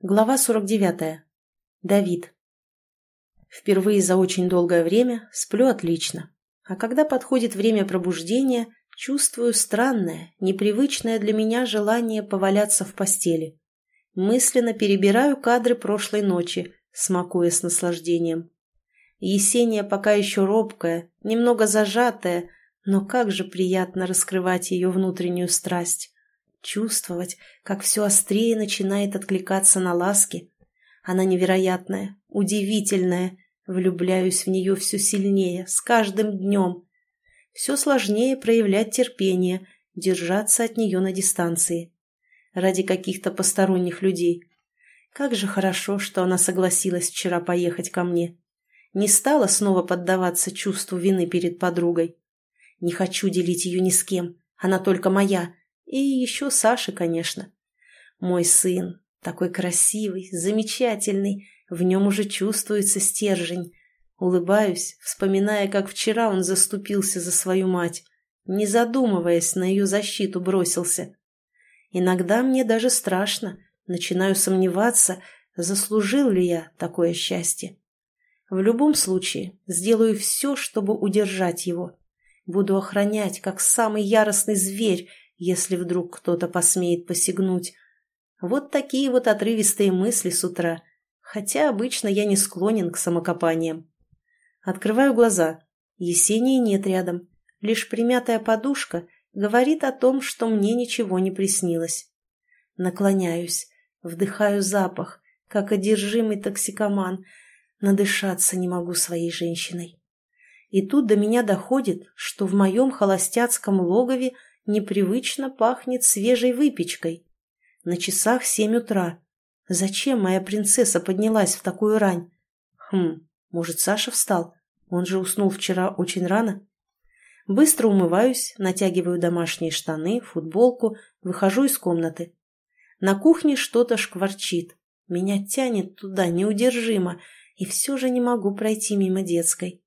Глава 49. Давид. Впервые за очень долгое время сплю отлично. А когда подходит время пробуждения, чувствую странное, непривычное для меня желание поваляться в постели. Мысленно перебираю кадры прошлой ночи, смакуя с наслаждением. Есения пока еще робкая, немного зажатая, но как же приятно раскрывать ее внутреннюю страсть чувствовать, как все острее начинает откликаться на ласки. Она невероятная, удивительная, влюбляюсь в нее все сильнее, с каждым днем. Все сложнее проявлять терпение, держаться от нее на дистанции. Ради каких-то посторонних людей. Как же хорошо, что она согласилась вчера поехать ко мне. Не стала снова поддаваться чувству вины перед подругой. Не хочу делить ее ни с кем, она только моя, и еще Саша, конечно. Мой сын, такой красивый, замечательный, в нем уже чувствуется стержень. Улыбаюсь, вспоминая, как вчера он заступился за свою мать, не задумываясь, на ее защиту бросился. Иногда мне даже страшно, начинаю сомневаться, заслужил ли я такое счастье. В любом случае, сделаю все, чтобы удержать его. Буду охранять, как самый яростный зверь, если вдруг кто-то посмеет посягнуть. Вот такие вот отрывистые мысли с утра, хотя обычно я не склонен к самокопаниям. Открываю глаза. Есении нет рядом. Лишь примятая подушка говорит о том, что мне ничего не приснилось. Наклоняюсь, вдыхаю запах, как одержимый токсикоман. Надышаться не могу своей женщиной. И тут до меня доходит, что в моем холостяцком логове – непривычно пахнет свежей выпечкой. На часах семь утра. Зачем моя принцесса поднялась в такую рань? Хм, может, Саша встал? Он же уснул вчера очень рано. Быстро умываюсь, натягиваю домашние штаны, футболку, выхожу из комнаты. На кухне что-то шкварчит. Меня тянет туда неудержимо, и все же не могу пройти мимо детской.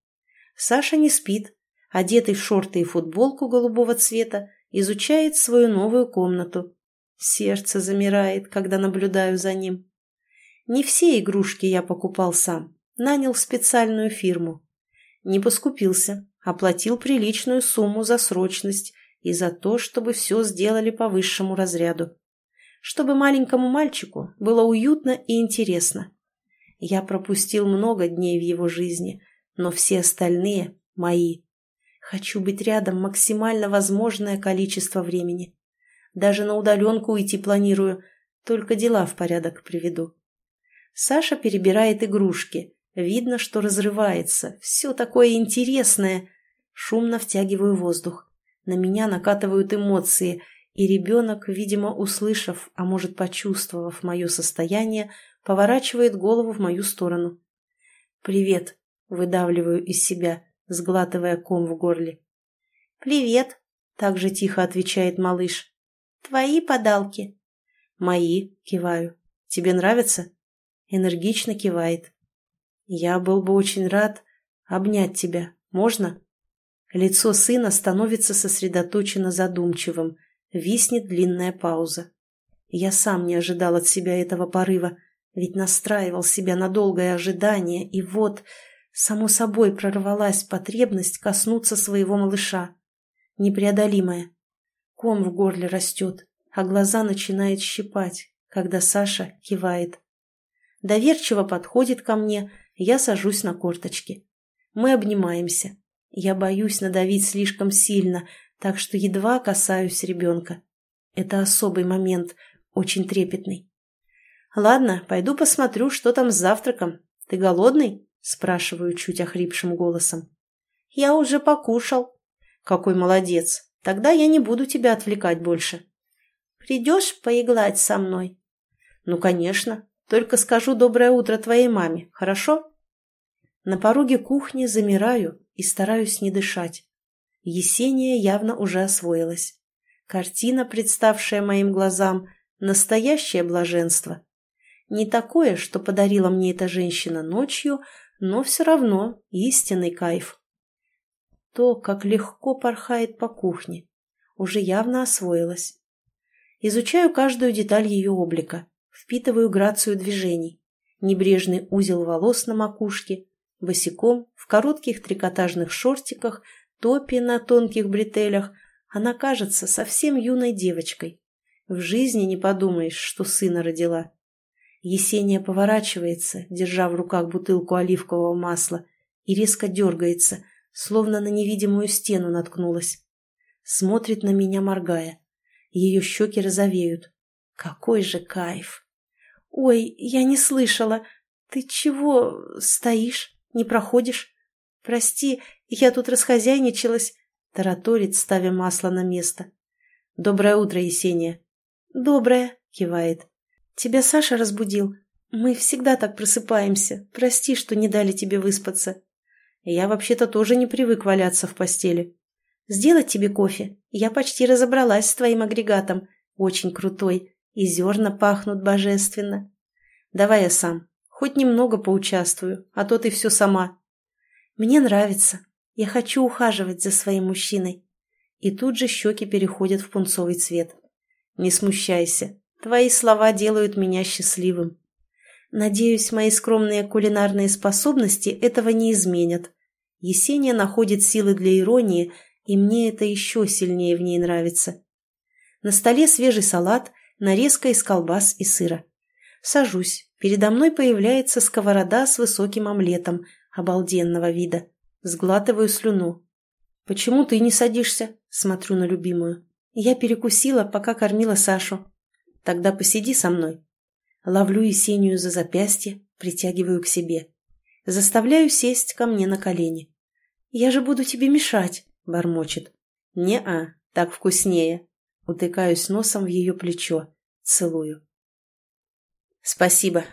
Саша не спит, одетый в шорты и футболку голубого цвета, изучает свою новую комнату. Сердце замирает, когда наблюдаю за ним. Не все игрушки я покупал сам, нанял специальную фирму. Не поскупился, оплатил приличную сумму за срочность и за то, чтобы все сделали по высшему разряду. Чтобы маленькому мальчику было уютно и интересно. Я пропустил много дней в его жизни, но все остальные – мои. Хочу быть рядом максимально возможное количество времени. Даже на удаленку уйти планирую, только дела в порядок приведу. Саша перебирает игрушки. Видно, что разрывается. Все такое интересное. Шумно втягиваю воздух. На меня накатывают эмоции, и ребенок, видимо, услышав, а может, почувствовав мое состояние, поворачивает голову в мою сторону. «Привет», — выдавливаю из себя сглатывая ком в горле. «Привет», — так же тихо отвечает малыш. «Твои подалки?» «Мои», — киваю. «Тебе нравится?» Энергично кивает. «Я был бы очень рад обнять тебя. Можно?» Лицо сына становится сосредоточенно задумчивым. Виснет длинная пауза. Я сам не ожидал от себя этого порыва, ведь настраивал себя на долгое ожидание, и вот Само собой прорвалась потребность коснуться своего малыша. Непреодолимая. Ком в горле растет, а глаза начинает щипать, когда Саша кивает. Доверчиво подходит ко мне, я сажусь на корточки. Мы обнимаемся. Я боюсь надавить слишком сильно, так что едва касаюсь ребенка. Это особый момент, очень трепетный. Ладно, пойду посмотрю, что там с завтраком. Ты голодный? Спрашиваю чуть охрипшим голосом. «Я уже покушал». «Какой молодец! Тогда я не буду тебя отвлекать больше». «Придешь поиглать со мной?» «Ну, конечно. Только скажу доброе утро твоей маме, хорошо?» На пороге кухни замираю и стараюсь не дышать. Есения явно уже освоилась. Картина, представшая моим глазам, настоящее блаженство. Не такое, что подарила мне эта женщина ночью, но все равно истинный кайф. То, как легко порхает по кухне, уже явно освоилась. Изучаю каждую деталь ее облика, впитываю грацию движений. Небрежный узел волос на макушке, босиком, в коротких трикотажных шортиках, топе на тонких бретелях, она кажется совсем юной девочкой. В жизни не подумаешь, что сына родила. Есения поворачивается, держа в руках бутылку оливкового масла, и резко дергается, словно на невидимую стену наткнулась. Смотрит на меня, моргая. Ее щеки розовеют. Какой же кайф! «Ой, я не слышала. Ты чего стоишь? Не проходишь? Прости, я тут расхозяйничалась», — тараторит, ставя масло на место. «Доброе утро, Есения». «Доброе», — кивает. «Тебя Саша разбудил. Мы всегда так просыпаемся. Прости, что не дали тебе выспаться». «Я вообще-то тоже не привык валяться в постели». «Сделать тебе кофе? Я почти разобралась с твоим агрегатом. Очень крутой. И зерна пахнут божественно. Давай я сам. Хоть немного поучаствую, а то ты все сама». «Мне нравится. Я хочу ухаживать за своим мужчиной». И тут же щеки переходят в пунцовый цвет. «Не смущайся. Твои слова делают меня счастливым. Надеюсь, мои скромные кулинарные способности этого не изменят. Есения находит силы для иронии, и мне это еще сильнее в ней нравится. На столе свежий салат, нарезка из колбас и сыра. Сажусь. Передо мной появляется сковорода с высоким омлетом, обалденного вида. Сглатываю слюну. «Почему ты не садишься?» Смотрю на любимую. Я перекусила, пока кормила Сашу. Тогда посиди со мной. Ловлю Есению за запястье, притягиваю к себе. Заставляю сесть ко мне на колени. «Я же буду тебе мешать», — бормочет. «Не-а, так вкуснее». Утыкаюсь носом в ее плечо. Целую. «Спасибо.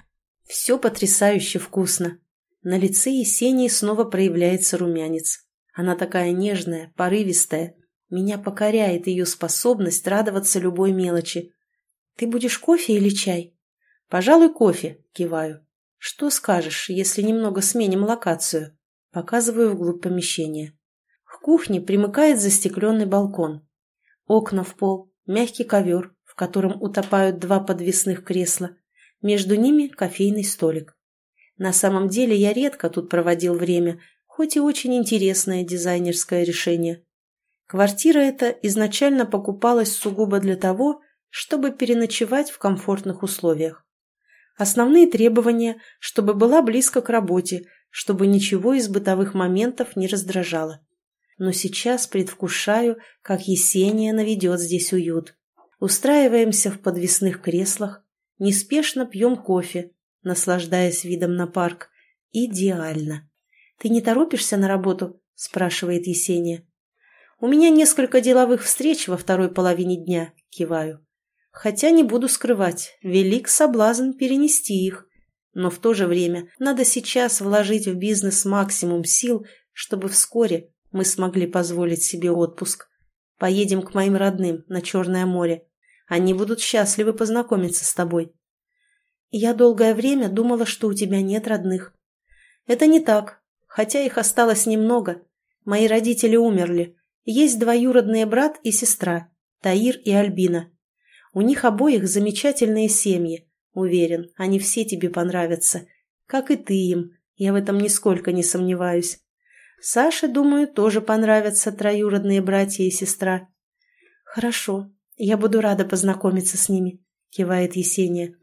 Все потрясающе вкусно». На лице Есении снова проявляется румянец. Она такая нежная, порывистая. Меня покоряет ее способность радоваться любой мелочи. «Ты будешь кофе или чай?» «Пожалуй, кофе», — киваю. «Что скажешь, если немного сменим локацию?» Показываю вглубь помещения. К кухне примыкает застекленный балкон. Окна в пол, мягкий ковер, в котором утопают два подвесных кресла. Между ними кофейный столик. На самом деле я редко тут проводил время, хоть и очень интересное дизайнерское решение. Квартира эта изначально покупалась сугубо для того, чтобы переночевать в комфортных условиях. Основные требования, чтобы была близко к работе, чтобы ничего из бытовых моментов не раздражало. Но сейчас предвкушаю, как Есения наведет здесь уют. Устраиваемся в подвесных креслах, неспешно пьем кофе, наслаждаясь видом на парк. Идеально. «Ты не торопишься на работу?» – спрашивает Есения. «У меня несколько деловых встреч во второй половине дня», – киваю. Хотя не буду скрывать, велик соблазн перенести их. Но в то же время надо сейчас вложить в бизнес максимум сил, чтобы вскоре мы смогли позволить себе отпуск. Поедем к моим родным на Черное море. Они будут счастливы познакомиться с тобой. Я долгое время думала, что у тебя нет родных. Это не так, хотя их осталось немного. Мои родители умерли. Есть двоюродные брат и сестра, Таир и Альбина. У них обоих замечательные семьи. Уверен, они все тебе понравятся. Как и ты им. Я в этом нисколько не сомневаюсь. Саше, думаю, тоже понравятся троюродные братья и сестра. Хорошо, я буду рада познакомиться с ними, кивает Есения.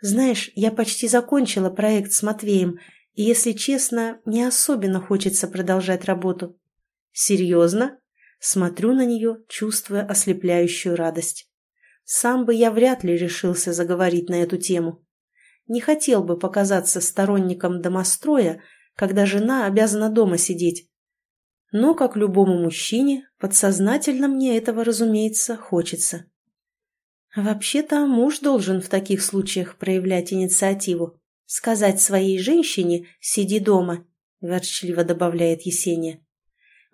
Знаешь, я почти закончила проект с Матвеем, и, если честно, не особенно хочется продолжать работу. Серьезно? Смотрю на нее, чувствуя ослепляющую радость. Сам бы я вряд ли решился заговорить на эту тему. Не хотел бы показаться сторонником домостроя, когда жена обязана дома сидеть. Но, как любому мужчине, подсознательно мне этого, разумеется, хочется. Вообще-то муж должен в таких случаях проявлять инициативу. Сказать своей женщине «сиди дома», – ворчливо добавляет Есения.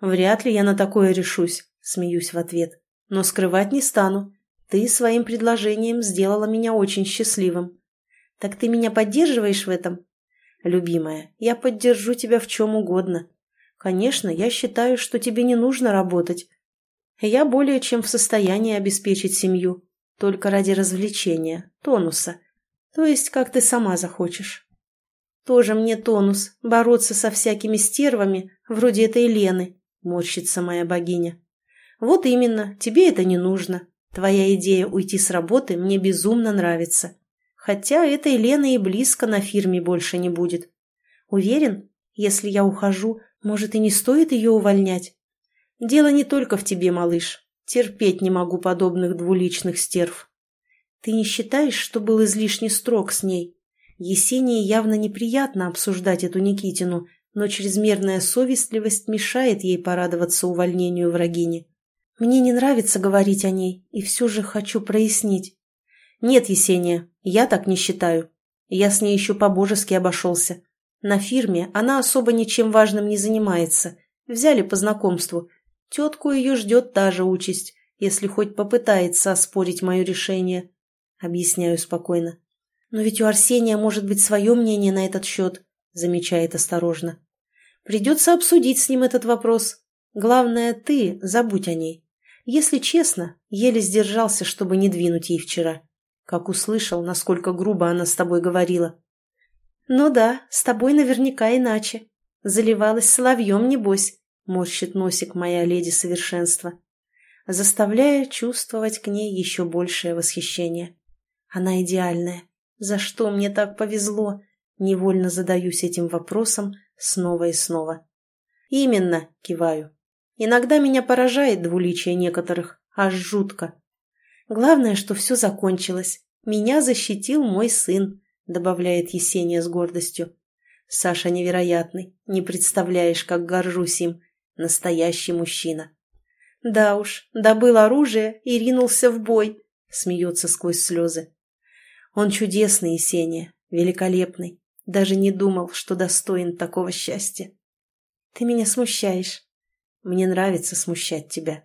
«Вряд ли я на такое решусь», – смеюсь в ответ. «Но скрывать не стану. Ты своим предложением сделала меня очень счастливым. Так ты меня поддерживаешь в этом? Любимая, я поддержу тебя в чем угодно. Конечно, я считаю, что тебе не нужно работать. Я более чем в состоянии обеспечить семью, только ради развлечения, тонуса. То есть, как ты сама захочешь. Тоже мне тонус, бороться со всякими стервами, вроде этой Лены, морщится моя богиня. Вот именно, тебе это не нужно. Твоя идея уйти с работы мне безумно нравится. Хотя этой Лены и близко на фирме больше не будет. Уверен, если я ухожу, может и не стоит ее увольнять? Дело не только в тебе, малыш. Терпеть не могу подобных двуличных стерв. Ты не считаешь, что был излишне строг с ней? Есении явно неприятно обсуждать эту Никитину, но чрезмерная совестливость мешает ей порадоваться увольнению врагини. Мне не нравится говорить о ней, и все же хочу прояснить. Нет, Есения, я так не считаю. Я с ней еще по-божески обошелся. На фирме она особо ничем важным не занимается. Взяли по знакомству. Тетку ее ждет та же участь, если хоть попытается оспорить мое решение. Объясняю спокойно. Но ведь у Арсения может быть свое мнение на этот счет, замечает осторожно. Придется обсудить с ним этот вопрос. Главное, ты забудь о ней. Если честно, еле сдержался, чтобы не двинуть ей вчера. Как услышал, насколько грубо она с тобой говорила. «Ну да, с тобой наверняка иначе. Заливалась соловьем, небось», — морщит носик моя леди совершенства, заставляя чувствовать к ней еще большее восхищение. Она идеальная. За что мне так повезло? Невольно задаюсь этим вопросом снова и снова. «Именно», — киваю. «Иногда меня поражает двуличие некоторых, аж жутко. Главное, что все закончилось. Меня защитил мой сын, — добавляет Есения с гордостью. «Саша невероятный. Не представляешь, как горжусь им. Настоящий мужчина». «Да уж, добыл оружие и ринулся в бой», — смеется сквозь слезы. «Он чудесный, Есения, великолепный. Даже не думал, что достоин такого счастья». «Ты меня смущаешь». «Мне нравится смущать тебя».